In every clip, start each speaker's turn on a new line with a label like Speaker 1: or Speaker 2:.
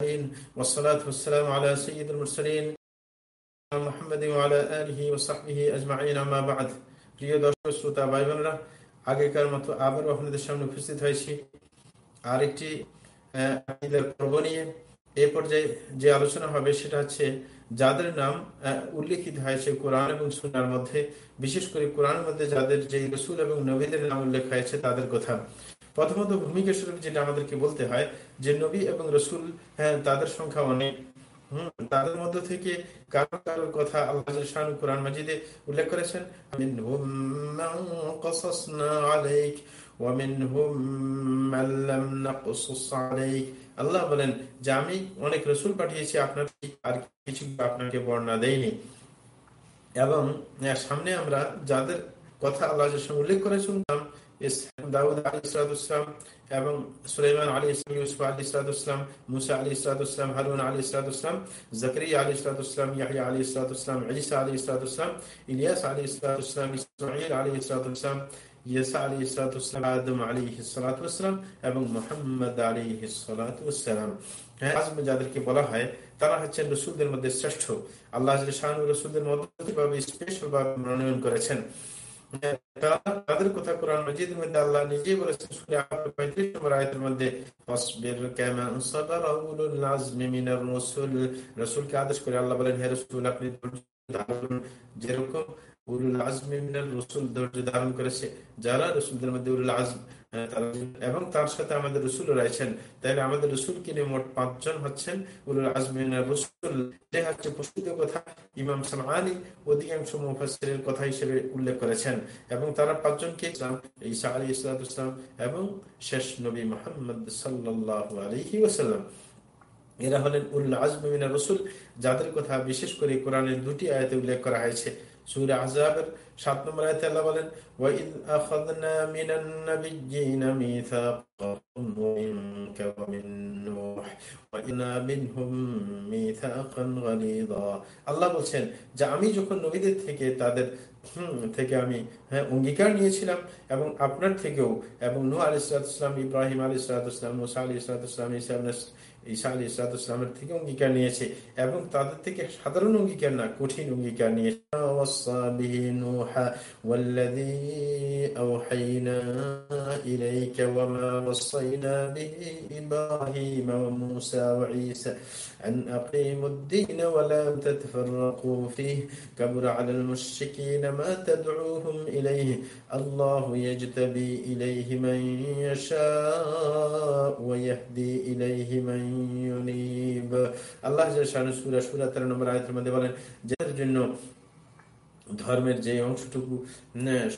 Speaker 1: والصلاة والسلام على سيد المرسلين محمد وعلى آله وصحبه أجمعين أما بعد প্রিয় দর্শক শ্রোতা ভাই বোনেরা আগেকার মতো আবারও আপনাদের সামনে উপস্থিত হয়েছি আরেকটি পর্ব নিয়ে এ পর্যায়ে যে আলোচনা হবে সেটা হচ্ছে যাদের নাম উল্লেখিত হয়েছে কোরআন এবং সুনার মধ্যে বিশেষ করে কোরআনের মধ্যে যাদের যে রসুল এবং নবীদের নাম উল্লেখ হয়েছে তাদের কথা প্রথমত ভূমিকা স্বরূপ যেটা আমাদেরকে বলতে হয় যে নবী এবং রসুল হ্যাঁ তাদের সংখ্যা অনেক। হম, তাদের মধ্য থেকে কারও কারোর কথা আল্লাহ কোরআন মাজিদে উল্লেখ করেছেন। আল্লাহ বলেন, যে আমি অনেক রসুল পাঠিয়েছি, আপনার আর কিছু আপনাকে বর্ণনা দেয়নি। এবং সামনে আমরা যাদের কথা আল্লাহ উল্লেখ করে শুনতাম দাউদ আলী ইসলাতাম এবং সুলাইমান আলী ইসলাম ইউসুফ আলী ইসলাতাম মুসা আলী ইসলাতাম হারুন আলী ইসলাতাম জকরি আলী ইসলাতাম ইয়াহিয়া আলী ইসলাতাম ইসা আলী ইসলাতাম ইলিয়াস আলী ইসলাতাম ইসমাইল আলী ইসলাতাম ইয়েসা আলী ইসলাতাম আদম আলী হিসালাতাম এবং মোহাম্মদ আলী হিসালাতাম হ্যাঁ যাদেরকে বলা হয় তারা হচ্ছেন রসুলদের মধ্যে শ্রেষ্ঠ আল্লাহ রসুলদের মধ্যে স্পেশাল ভাবে মনোনয়ন করেছেন তাদের কথা কোরআন মজিদের মধ্যে আল্লাহ নিজেই বলেছেন পঁয়ত্রিশ নম্বর আয়তের মধ্যে রসুলকে আদেশ করে আল্লাহ বলেন, হে রসুল, আপনি যেরকম উরুল রসুল ধৈর্য ধারণ করেছে। যারা রসুলদের মধ্যে উরুল আজম এবং তার সাথে আমাদের রসুল রয়েছেন। তাহলে আমাদের মোট পাঁচজন হচ্ছেন? উলুল রসুল হচ্ছে প্রস্তুত কথা ইমাম অধিকাংশ মুফাসের কথা হিসেবে উল্লেখ করেছেন। এবং তারা পাঁচজনকে ইসলাম, ঈসা আলী ইসলাম এবং শেষ নবী মোহাম্মদ সাল্লাহ আলহি ওসাল্লাম এরা হলেন উল্লাহ আজমিনা রসুল, যাদের কথা বিশেষ করে কোরআনের দুটি আয়তে উল্লেখ করা হয়েছে। সুরে আজাবের সাত নম্বর আয়তে আল্লাহ বলেন, ওয়াইদ আখাযনা মিনান নাবিয়্যিনা মিসাকাহুম মিনকা ওয়া মিন নূহ, ওয়া ইন্না মিনহুম মিসাকান গালিযা। আল্লাহ বলছেন, যে আমি যখন নবীদের থেকে তাদের থেকে আমি হ্যাঁ অঙ্গীকার নিয়েছিলাম এবং আপনার থেকেও এবং নূহ আলাইহিস সালাম ইব্রাহিম আলাইহিস সালাম মুসা আলাইহিস সালাম ঈসা ঈসা আলী ইসলাতামের থেকে অঙ্গীকার নিয়েছে এবং তাদের থেকে সাধারণ অঙ্গীকার না কঠিন অঙ্গীকার নিয়েছে أوحينا إليك وما وصينا به إبراهيم وموسى وعيسى أن أقيموا الدين ولا تتفرقوا فيه كبر على المشركين ما تدعوهم إليه الله يجتبي إليه من يشاء ويهدي إليه من আল্লাহ সুরা সুরা তেরো নম্বর আয়তের মধ্যে বলেন যাদের জন্য ধর্মের যে অংশটুকু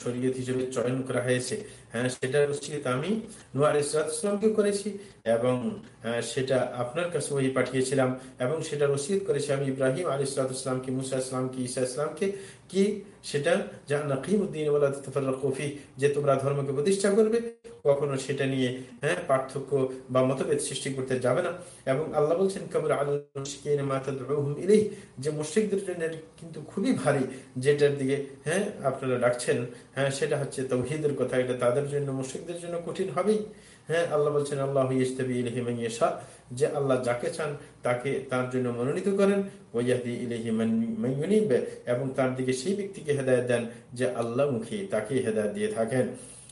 Speaker 1: শরীয়ত হিসেবে চয়ন করা হয়েছে হ্যাঁ সেটা আমি নোয়ার ইসলামকে করেছি এবং সেটা আপনার কাছে ওই পাঠিয়েছিলাম এবং সেটা রসিদ করেছি আমি ইব্রাহিম আলী ইসলাতামকে মুসা ইসলামকে ঈসা ইসলামকে কি? সেটা যা নাকিমুদ্দিন কফি যে তোমরা ধর্মকে প্রতিষ্ঠা করবে, কখনো সেটা নিয়ে হ্যাঁ পার্থক্য বা মতভেদ সৃষ্টি করতে যাবে না। এবং আল্লাহ বলছেন কবর আলী যে মুশ্রিকদের জন্য কিন্তু খুবই ভারী, যেটার দিকে হ্যাঁ আপনারা ডাকছেন হ্যাঁ সেটা হচ্ছে তৌহিদের কথা, এটা তাদের জন্য মুশ্রিকদের জন্য কঠিন হবেই। হ্যাঁ আল্লাহ বলছেন আল্লাহ যে আল্লাহ যাকে চান তাকে তার জন্য মনোনীত করেন। এবং তার দিকে সেই ব্যক্তিকে হেদায়ত দেন যে আল্লাহ মুখী তাকে হেদায়ত দিয়ে থাকেন।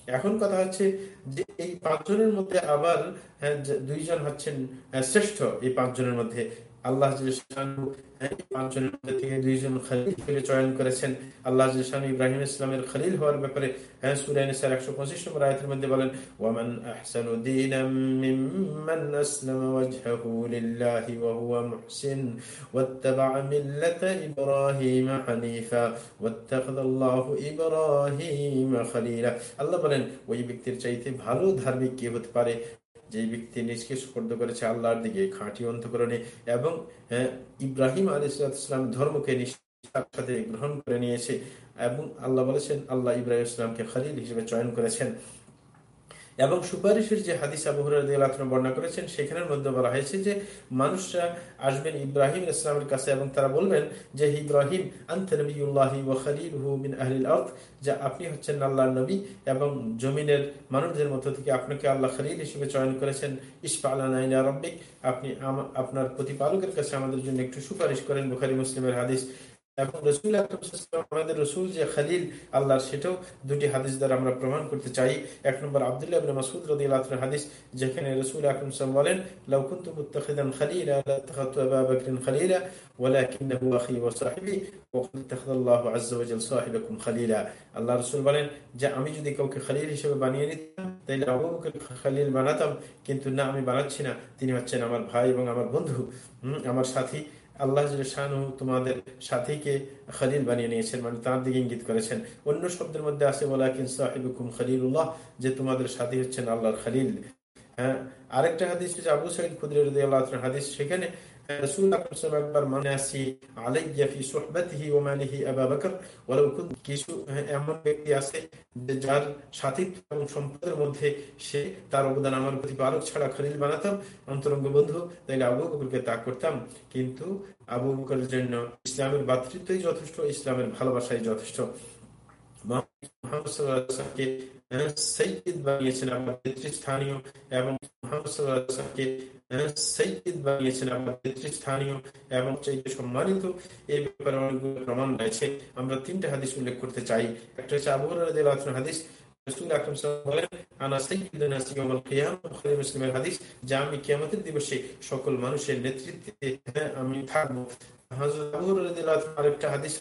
Speaker 1: এখন কথা হচ্ছে যে এই পাঁচজনের মধ্যে আবার হ্যাঁ, দুইজন হচ্ছেন হ্যাঁ, শ্রেষ্ঠ এই পাঁচজনের মধ্যে। আল্লাহ পাঁচজনের মধ্যে দুইজন খালিল চয়ন করেছেন। আল্লাহ ইব্রাহিম ইসলামের খালিল হওয়ার ব্যাপারে হ্যাঁ আল্লাহ বলেন, ওই ব্যক্তির চাইতে ভালো ধার্মিক কি হতে পারে? যে ব্যক্তি নিজকে সুপর্দ করেছে আল্লাহর দিকে খাঁটি অন্তকরণে এবং ইব্রাহিম ইসলাম ধর্মকে সাথে গ্রহণ করে নিয়েছে এবং আল্লাহ বলেছেন, আল্লাহ ইব্রাহিম ইসলামকে খালিল হিসেবে চয়ন করেছেন। এবং সুপারিশের যে হাদিস আবহরান বর্ণনা করেছেন, সেখানের মধ্যে বলা হয়েছে যে, মানুষরা আসবেন ইব্রাহিম ইসলামের কাছে এবং তারা বলবেন যে ইব্রাহিম যা আপনি হচ্ছেন আল্লাহ নবী এবং জমিনের মানুষদের মধ্য থেকে আপনাকে আল্লাহ খালিল হিসেবে চয়ন করেছেন। ইসফা আল্লাহ রব্বিক, আপনি আপনার প্রতিপালকের কাছে আমাদের জন্য একটু সুপারিশ করেন। বুখারি, মুসলিমের হাদিস। এবং রসুল আমাদের রসুল যে খালিল আল্লাহ সেটাও দুটি হাদিস দ্বারা আমরা প্রমাণ করতে চাই। এক নম্বর আবদুল্লাহ মাসুদ রদি হাদিস, যেখানে রসুল আকরম বলেন লৌকুন্ত মুত্তাখিদান লাত্তাখাতু আবা বকরিন আখি ওয়া সাহিবি আযজা ওয়া জাল সাহিবাকুম আল্লাহ রাসূল বলেন যে, আমি যদি কাউকে খালিল হিসেবে বানিয়ে নিতাম তাহলে আবু বকর খালিল বানাতাম, কিন্তু না, আমি বানাচ্ছি না। তিনি হচ্ছেন আমার ভাই এবং আমার বন্ধু। আমার সাথী আল্লাহ তোমাদের সাথীকে খালিল বানিয়ে নিয়েছেন মানে তার দিকে ইঙ্গিত করেছেন। অন্য শব্দের মধ্যে আছে বলা কিনসাহিবুকুম খালিলুল্লাহ যে তোমাদের সাথী হচ্ছেন আল্লাহর খালিল। হ্যাঁ আরেকটা হাদিস হচ্ছে আবু সাইদ খুদ্ হাদিস। সেখানে এমন ব্যক্তি আছে যার এবং সম্পদের মধ্যে সে তার অবদান আমার ছাড়া খলিল বানাতাম। অন্তরঙ্গ বন্ধু, তাইলে আবু বকরকে তা করতাম। কিন্তু আবু বকরের জন্য ইসলামের ভাতৃত্বই যথেষ্ট, ইসলামের ভালোবাসাই যথেষ্ট। বানিয়েছেন আমার স্থানীয় এবং স্থানীয় এবং সম্মানিত এই ব্যাপারে অনেকগুলো প্রমাণ রয়েছে। আমরা তিনটা হাদিস উল্লেখ করতে চাই। একটা হচ্ছে হাদিস। সকল মানুষের নেতৃত্বে হ্যাঁ, আমি থাকব। হাদিস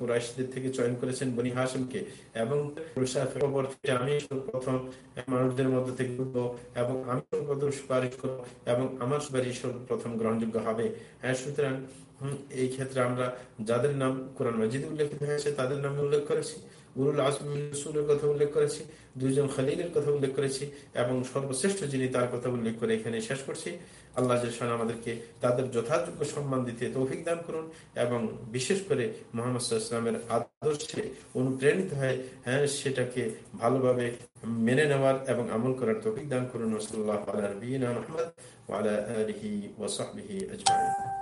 Speaker 1: কুরাইশদের থেকে চয়ন করেছেন বনি হাসিমকে এবং আমি প্রথম মানুষদের মধ্যে থেকে এবং আমি সর্বপ্রথম সুপারিশ করব এবং আমার সুপারিশ প্রথম গ্রহণযোগ্য হবে। হ্যাঁ সুতরাং এই ক্ষেত্রে আমরা যাদের নাম কোরআন মজিদ উল্লেখিত হয়েছে, তাদের নাম উল্লেখ করেছি। উরুল আসমের কথা উল্লেখ করেছি। দুইজন খালিলের কথা উল্লেখ করেছি এবং সর্বশ্রেষ্ঠ যিনি তার কথা উল্লেখ করে এখানে শেষ করছি। আল্লাহ আমাদেরকে তাদের যথাযোগ্য সম্মান দিতে তৌফিক দান করুন এবং বিশেষ করে মোহাম্মদ ইসলামের আদর্শে অনুপ্রাণিত হয় হ্যাঁ সেটাকে ভালোভাবে মেনে নেওয়ার এবং আমল করার তৌফিক দান করুন। ওসল্লাহ আলহি ওসাহবিহি আজমাই